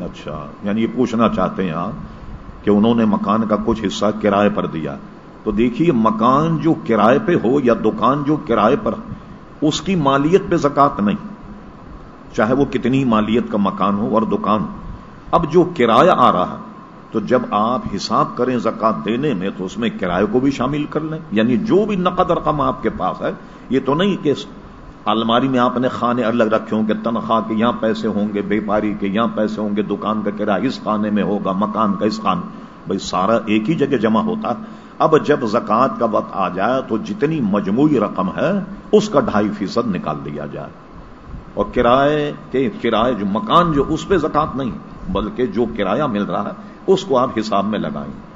اچھا یعنی یہ پوچھنا چاہتے ہیں آپ کہ انہوں نے مکان کا کچھ حصہ کرائے پر دیا۔ تو دیکھیے، مکان جو کرائے پہ ہو یا دکان جو کرائے پر، اس کی مالیت پہ زکات نہیں۔ چاہے وہ کتنی مالیت کا مکان ہو اور دکان۔ اب جو کرایہ آ رہا تو جب آپ حساب کریں زکات دینے میں، تو اس میں کرایہ کو بھی شامل کر لیں۔ یعنی جو بھی نقد رقم آپ کے پاس ہے، یہ تو نہیں کہ الماری میں آپ نے خانے الگ رکھے ہوں گے، تنخواہ کے یہاں پیسے ہوں گے بیپاری کے یہاں پیسے ہوں گے، دکان کا کرایہ اس خانے میں ہوگا، مکان کا اس خان بھائی، سارا ایک ہی جگہ جمع ہوتا۔ اب جب زکات کا وقت آ جائے تو جتنی مجموعی رقم ہے، اس کا ڈھائی فیصد نکال دیا جائے۔ اور کرائے کے کرائے جو مکان جو اس پہ زکات نہیں، بلکہ جو کرایہ مل رہا ہے، اس کو آپ حساب میں لگائیں۔